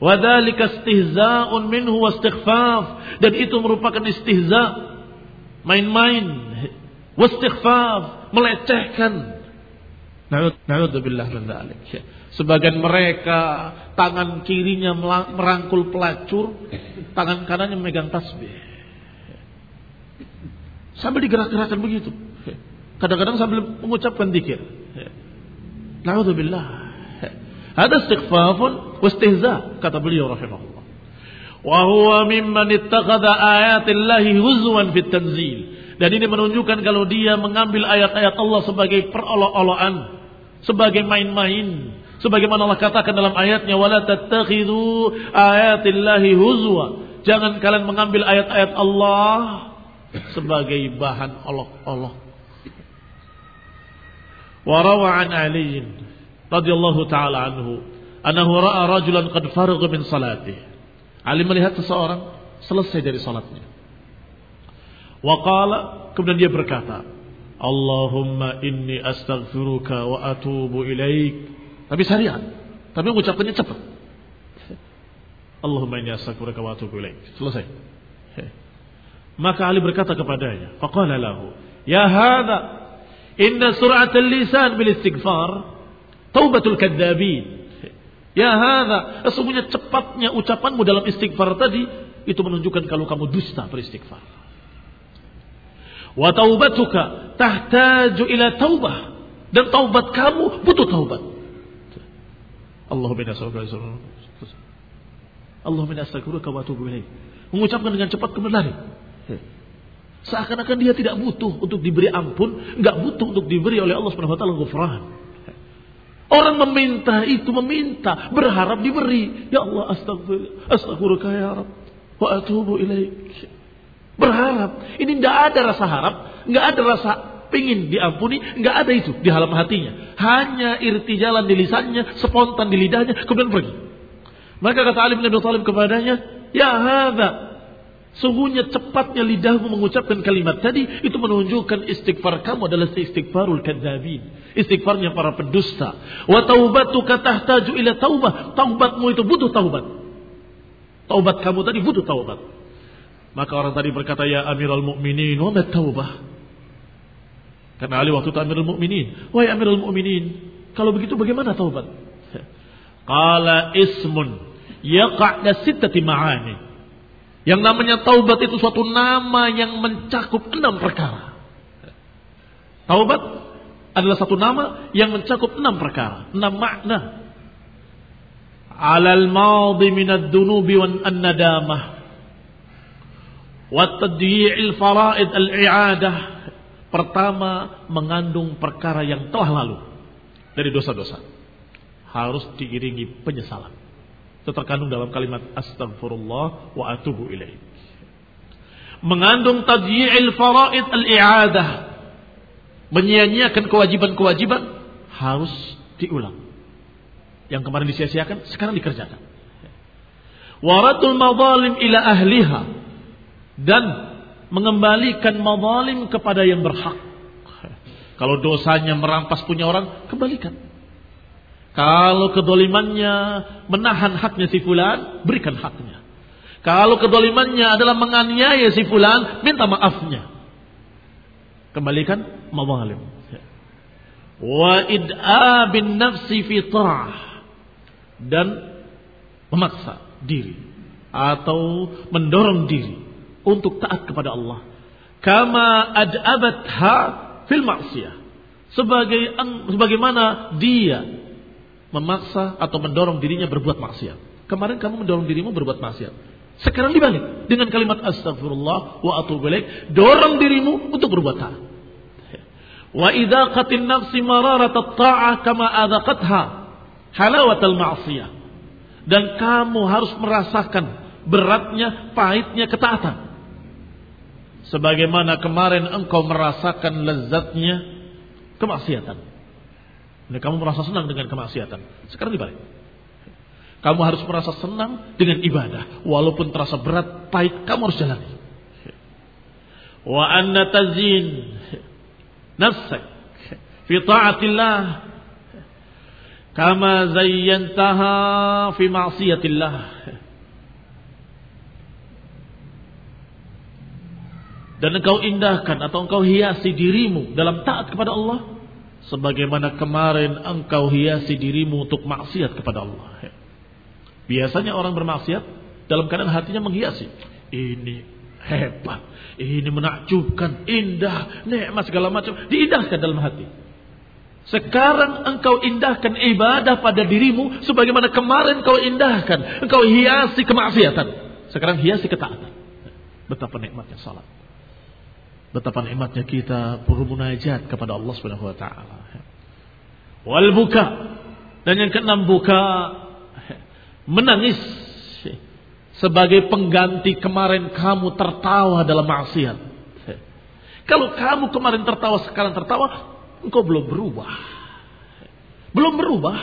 Wadhalika istihza'un minhu wastighfaf. Dan itu merupakan istihza. Main-main. Wastighfaf. Melecehkan. Na'udzubillah min dhalik. Sebagian mereka tangan kirinya merangkul pelacur, tangan kanannya memegang tasbih. Sambil digerak-gerakkan begitu. Kadang-kadang sambil mengucapkan dikir. Na'udzubillah. Ada istighfafun wastihza kata beliau rahimahullah. Wa huwa mimman ittakhadha ayatillahi huzwan fit tanzil. Dan ini menunjukkan kalau dia mengambil ayat-ayat Allah sebagai perolok-olokan, sebagai main-main. Sebagaimana Allah katakan dalam ayatnya wala tattakhidhu ayatillahi huzwa. Jangan kalian mengambil ayat-ayat Allah sebagai bahan olok-olok. Ali radhiyallahu taala anhu annahu ra'a rajulan qad faragha min salatih. Ali melihat seseorang selesai dari salatnya. Wa qala kemudian dia berkata, Allahumma inni astaghfiruka wa atubu ilaik. Tapi syariat. Tapi mengucapkannya cepat. Allahumma inni astaghfiruka wa atubu ilaik. Selesai. Maka Ali berkata kepadanya, faqala lahu, "Ya hadha, inna sur'atal lisan bil istighfar taubatul kadzabin." Ya hadha, sesungguhnya cepatnya ucapanmu dalam istighfar tadi itu menunjukkan kalau kamu dusta beristighfar. Wa taubatuka tahtaju ila taubah. Dan taubat kamu butuh taubat. Allah min Allah min astaghfiruka wa atubu. Mengucapkan dengan cepat kembali. Seakan-akan dia tidak butuh untuk diberi ampun, enggak butuh untuk diberi oleh Allah Subhanahu wa. Orang meminta itu meminta, berharap diberi. Ya Allah, astagfirullah, astagfiruka ya Rabb wa atubu ilaik. Berharap. Ini tidak ada rasa harap, nggak ada rasa pingin diampuni, nggak ada itu di dalam hatinya. Hanya irti jalan di lisannya, spontan di lidahnya, kemudian pergi. Maka kata Ali bin Abi Thalib kepadanya, Ya hadha, Sungguhnya cepatnya lidahmu mengucapkan kalimat tadi itu menunjukkan istighfar kamu adalah istighfarul kadzabin. Istighfarnya para pendusta. Wa taubatuka tahtaju ila taubah. Taubatmu itu butuh taubat. Taubat kamu tadi butuh taubat. Maka orang tadi berkata, Ya Amirul Mu'minin, wa taubah. Karena Ali waktu itu Amirul Mu'minin. Wahai Amirul Mu'minin, kalau begitu bagaimana taubat? Qala ismun yaqa'da sittati ma'ani. Yang namanya taubat itu suatu nama yang mencakup enam perkara. Taubat adalah satu nama yang mencakup enam perkara, enam makna. Alal madhi minad dunubi wan an-nadamah Watadyi'il faraid al-i'adah. Pertama mengandung perkara yang telah lalu dari dosa-dosa. Harus diiringi penyesalan. Itu terkandung dalam kalimat astagfirullah wa atubu ilaih. Mengandung tadyi'il faraid al-i'adah. Menyia-nyiakan kewajiban-kewajiban harus diulang. Yang kemarin disia-siakan sekarang dikerjakan. Waratul madzalim ila ahliha dan mengembalikan mazalim kepada yang berhak. Kalau dosanya merampas punya orang, kembalikan. Kalau kedolimannya menahan haknya si fulan, berikan haknya. Kalau kedolimannya adalah menganiaya si fulan, minta maafnya. Kembalikan mazalim. Wa id'abin nafsi fi dan memaksa diri atau mendorong diri untuk taat kepada Allah. Kama ad'abatha fil maksiyah. Sebagai sebagaimana dia memaksa atau mendorong dirinya berbuat maksiat. Kemarin kamu mendorong dirimu berbuat maksiat. Sekarang dibalik dengan kalimat astagfirullah wa atubu ilaik, dorong dirimu untuk berbuat taat. Wa idaqatin nafsi mararat ta'ah kama adaqatha halawatal ma'siyah. Dan kamu harus merasakan beratnya, pahitnya ketaatan. Sebagaimana kemarin engkau merasakan lezatnya kemaksiatan. Dan kamu merasa senang dengan kemaksiatan. Sekarang dibalik. Kamu harus merasa senang dengan ibadah. Walaupun terasa berat, pahit, kamu harus jalani. Wa anna tazin nafsak fi ta'atillah kama zayyantaha fi ma'siyatillah. dan engkau indahkan atau engkau hiasi dirimu dalam taat kepada Allah sebagaimana kemarin engkau hiasi dirimu untuk maksiat kepada Allah. Biasanya orang bermaksiat dalam keadaan hatinya menghiasi. Ini hebat, ini menakjubkan, indah, nikmat segala macam diindahkan dalam hati. Sekarang engkau indahkan ibadah pada dirimu sebagaimana kemarin kau indahkan, engkau hiasi kemaksiatan. Sekarang hiasi ketaatan. Betapa nikmatnya salat. Betapa nikmatnya kita bermunajat kepada Allah Subhanahu wa taala. Wal buka. Dan yang keenam buka menangis sebagai pengganti kemarin kamu tertawa dalam maksiat. Kalau kamu kemarin tertawa sekarang tertawa, engkau belum berubah. Belum berubah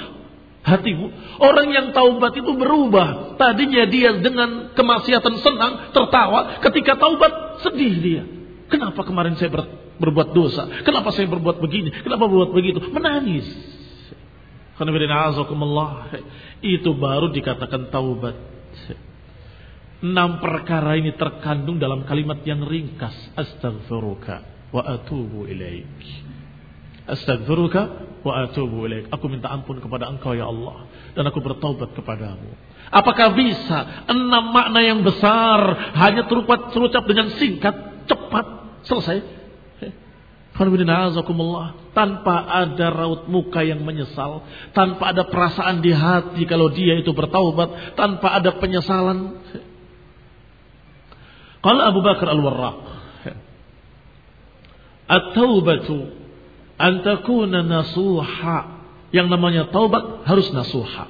hatimu. Orang yang taubat itu berubah. Tadinya dia dengan kemaksiatan senang, tertawa. Ketika taubat, sedih dia. Kenapa kemarin saya ber, berbuat dosa? Kenapa saya berbuat begini? Kenapa berbuat begitu? Menangis. Itu baru dikatakan taubat. Enam perkara ini terkandung dalam kalimat yang ringkas. Astaghfiruka wa atubu ilaik. Astaghfiruka wa atubu ilaik. Aku minta ampun kepada engkau ya Allah. Dan aku bertaubat kepadamu. Apakah bisa enam makna yang besar hanya terupat terucap dengan singkat, cepat, selesai? Tanpa ada raut muka yang menyesal. Tanpa ada perasaan di hati kalau dia itu bertaubat. Tanpa ada penyesalan. Kalau Abu Bakar Al-Warraq. At-taubatu antakuna nasuha. Yang namanya taubat harus nasuha.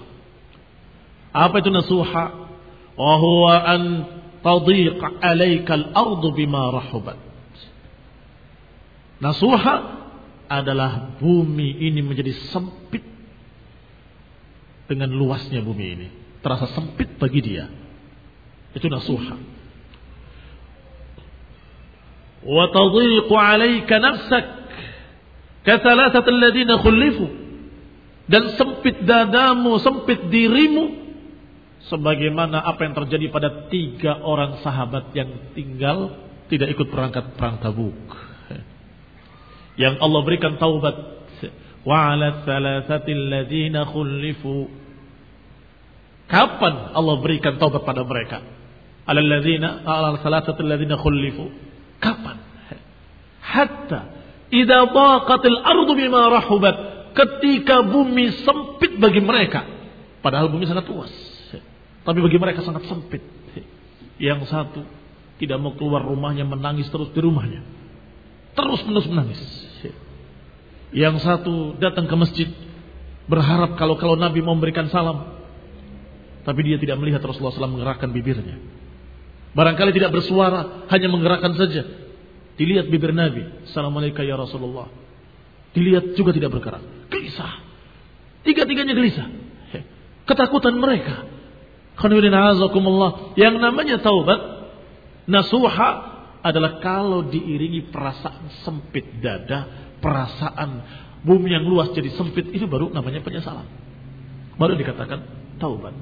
Apa itu nasuha? Wahuwa an tadiq alaika al-ardu bima rahubat Nasuha adalah bumi ini menjadi sempit dengan luasnya bumi ini. Terasa sempit bagi dia. Itu nasuha. Tadhiqu 'alaika nafsak kathalathati alladziina khulifu. Dan sempit dadamu, sempit dirimu sebagaimana apa yang terjadi pada tiga orang sahabat yang tinggal tidak ikut berangkat perang Tabuk. Yang Allah berikan taubat. Wa 'ala thalathatil ladzina khulifu. Kapan Allah berikan taubat pada mereka? Ala ladzina ala thalathatil ladzina khulifu. Kapan? Hatta idza daqatil ardu bima rahubat. Ketika bumi sempit bagi mereka. Padahal bumi sangat luas tapi bagi mereka sangat sempit yang satu tidak mau keluar rumahnya menangis terus di rumahnya terus menerus menangis yang satu datang ke masjid berharap kalau kalau Nabi mau memberikan salam, tapi dia tidak melihat Rasulullah SAW menggerakkan bibirnya. Barangkali tidak bersuara, hanya menggerakkan saja. Dilihat bibir Nabi, Assalamualaikum ya Rasulullah. Dilihat juga tidak bergerak. Gelisah. Tiga-tiganya gelisah. Ketakutan mereka. Yang namanya taubat, nasuha adalah kalau diiringi perasaan sempit dada, perasaan bumi yang luas jadi sempit itu baru namanya penyesalan. Baru dikatakan taubat.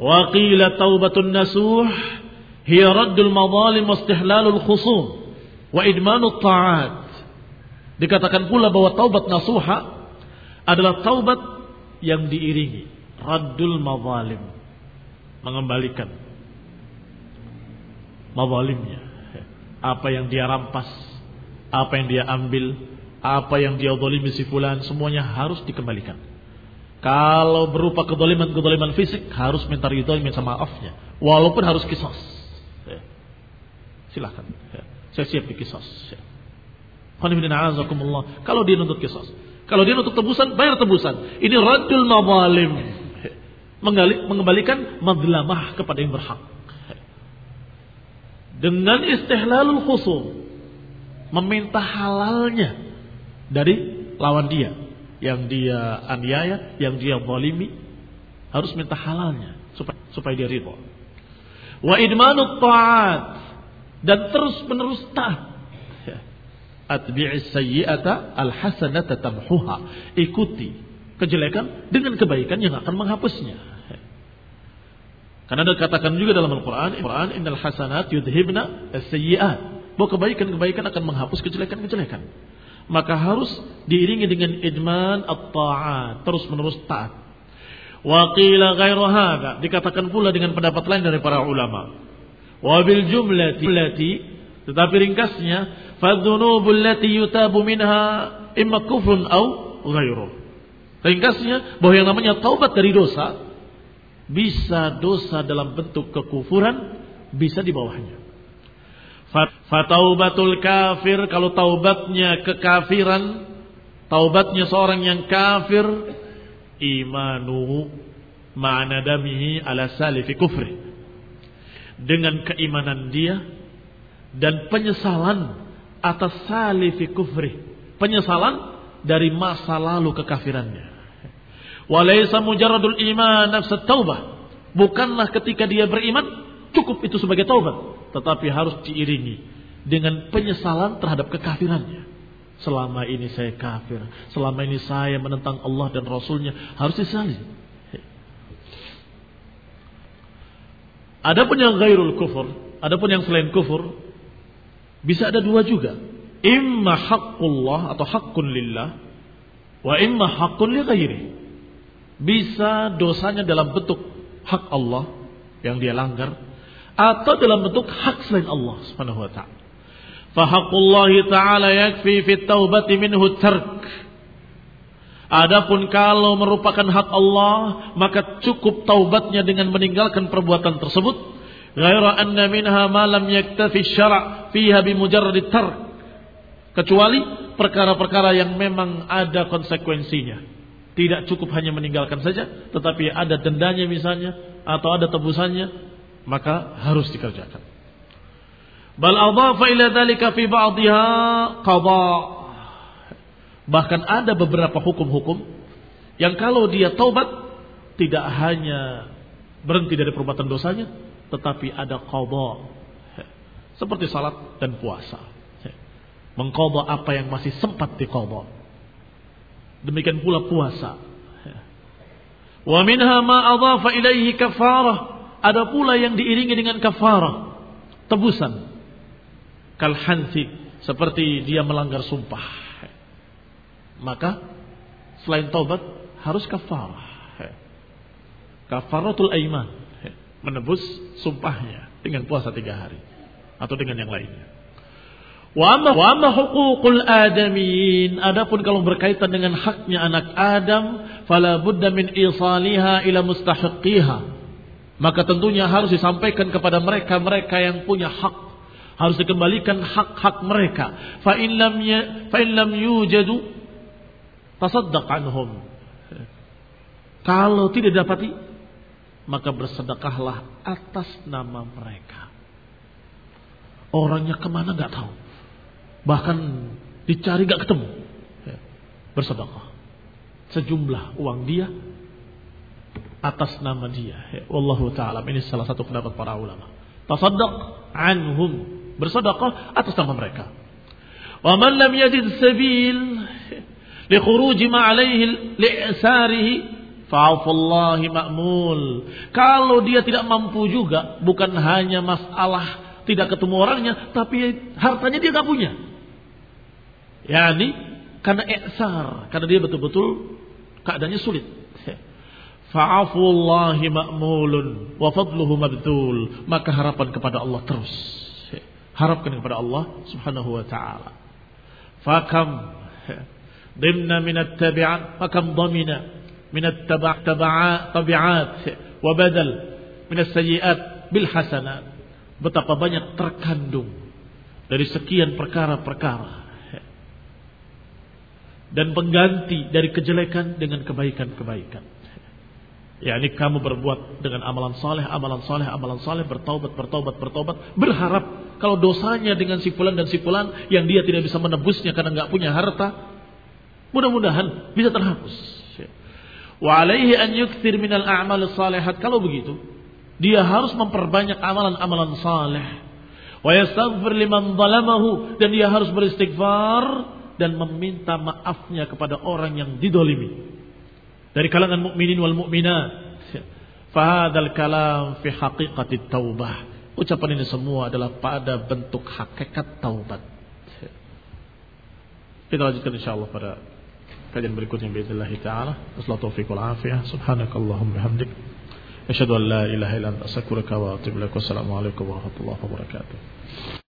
Wa qila taubatun nasuh hiya raddul madhalim wa khusum wa idmanut ta'at. Dikatakan pula bahwa taubat nasuha adalah taubat yang diiringi raddul madhalim mengembalikan madhalimnya apa yang dia rampas apa yang dia ambil, apa yang dia dolimi si fulan, semuanya harus dikembalikan. Kalau berupa kedoliman-kedoliman fisik, harus minta ridho, minta maafnya. Walaupun harus kisos. Silahkan. Ya. Saya siap di kisos. Kalau dia nuntut kisos. Kalau dia nuntut tebusan, bayar tebusan. Ini radul mawalim. Ya. Mengembalikan madlamah kepada yang berhak. Ya. Dengan istihlalul khusum meminta halalnya dari lawan dia yang dia aniaya, yang dia zalimi harus minta halalnya supaya supaya dia ridho. Wa idmanu ta'at dan terus menerus taat. Atbi'is sayyi'ata alhasanata tamhuha. Ikuti kejelekan dengan kebaikan yang akan menghapusnya. Karena ada katakan juga dalam Al-Quran, Al-Quran innal hasanat yudhibna as-sayyi'at bahwa kebaikan-kebaikan akan menghapus kejelekan-kejelekan. Maka harus diiringi dengan idman at-ta'at, terus menerus taat. Wa qila ghairu dikatakan pula dengan pendapat lain dari para ulama. Wa bil jumlati, tetapi ringkasnya, fadzunubul lati yutabu minha imma kufrun au ghairu. Ringkasnya bahwa yang namanya taubat dari dosa bisa dosa dalam bentuk kekufuran, bisa di bawahnya. Fataubatul kafir kalau taubatnya kekafiran Taubatnya seorang yang kafir imanuhu ma'ana damihi ala salifi kufri. Dengan keimanan dia dan penyesalan atas salifi kufri. Penyesalan dari masa lalu kekafirannya. Walaysa mujarradul iman nafsat taubah. Bukanlah ketika dia beriman cukup itu sebagai taubat, tetapi harus diiringi dengan penyesalan terhadap kekafirannya. Selama ini saya kafir, selama ini saya menentang Allah dan Rasulnya, harus disesali. Adapun yang gairul kufur, adapun yang selain kufur, bisa ada dua juga. Imma haqqullah atau haqqun lillah, wa imma haqqun li. Bisa dosanya dalam bentuk hak Allah yang dia langgar atau dalam bentuk hak selain Allah Subhanahu wa taala. Fahaqullahi ta'ala yakfi fit taubati minhu tark. Adapun kalau merupakan hak Allah, maka cukup taubatnya dengan meninggalkan perbuatan tersebut. Ghaira anna minha ma lam yaktafi syara' fiha bimujarrad tark. Kecuali perkara-perkara yang memang ada konsekuensinya. Tidak cukup hanya meninggalkan saja, tetapi ada dendanya misalnya, atau ada tebusannya, maka harus dikerjakan. Bal ila dzalika fi. Bahkan ada beberapa hukum-hukum yang kalau dia taubat tidak hanya berhenti dari perbuatan dosanya, tetapi ada qada. Seperti salat dan puasa. Mengqada apa yang masih sempat diqada. Demikian pula puasa. Wa minha ma adhafa ilaihi kafarah. Ada pula yang diiringi dengan kafarah. Tebusan kal seperti dia melanggar sumpah. Maka selain taubat harus kafarah. Kafaratul aiman menebus sumpahnya dengan puasa tiga hari atau dengan yang lainnya. Wa amma wa amma huququl adamin adapun kalau berkaitan dengan haknya anak Adam fala budda min isaliha ila mustahiqiha maka tentunya harus disampaikan kepada mereka-mereka yang punya hak harus dikembalikan hak-hak mereka. Fa in lam ya, fa in lam yujadu tasaddaq anhum. Kalau tidak dapati maka bersedekahlah atas nama mereka. Orangnya ke mana nggak tahu. Bahkan dicari nggak ketemu. Bersedekah. Sejumlah uang dia atas nama dia. Wallahu taala ini salah satu pendapat para ulama. Tasaddaq anhum bersedekah atas nama mereka. Wa man lam yajid sabil li khuruji ma alaihi li'sarihi fa'afullahi ma'mul. Kalau dia tidak mampu juga bukan hanya masalah tidak ketemu orangnya tapi hartanya dia nggak punya. Yani karena eksar, karena dia betul-betul keadaannya sulit. Fa'afullahi ma'mulun wa fadluhu mabdul. Maka harapan kepada Allah terus harapkan kepada Allah Subhanahu wa taala. Fakam dimna min at-tabi'at fakam dhamina min at-taba'at tabi'at wa badal min as-sayyi'at bil hasanat. Betapa banyak terkandung dari sekian perkara-perkara dan pengganti dari kejelekan dengan kebaikan-kebaikan yakni kamu berbuat dengan amalan saleh, amalan saleh, amalan saleh, bertaubat, bertaubat, bertaubat, berharap kalau dosanya dengan si fulan dan si fulan yang dia tidak bisa menebusnya karena nggak punya harta, mudah-mudahan bisa terhapus. Wa alaihi an yukthir minal a'mal salihat. Kalau begitu, dia harus memperbanyak amalan-amalan saleh. Wa yastaghfir liman zalamahu dan dia harus beristighfar dan meminta maafnya kepada orang yang didolimi dari kalangan mukminin wal mukminat. Fahadal kalam fi haqiqati taubah. Ucapan ini semua adalah pada bentuk hakikat taubat. Kita lanjutkan insyaallah pada kajian berikutnya باذن taala. Wassalamu taufiq wal afiyah. Subhanakallahumma bihamdik. Asyhadu an la ilaha illa anta astaghfiruka wa atubu ilaik. Wassalamu alaikum warahmatullahi wabarakatuh.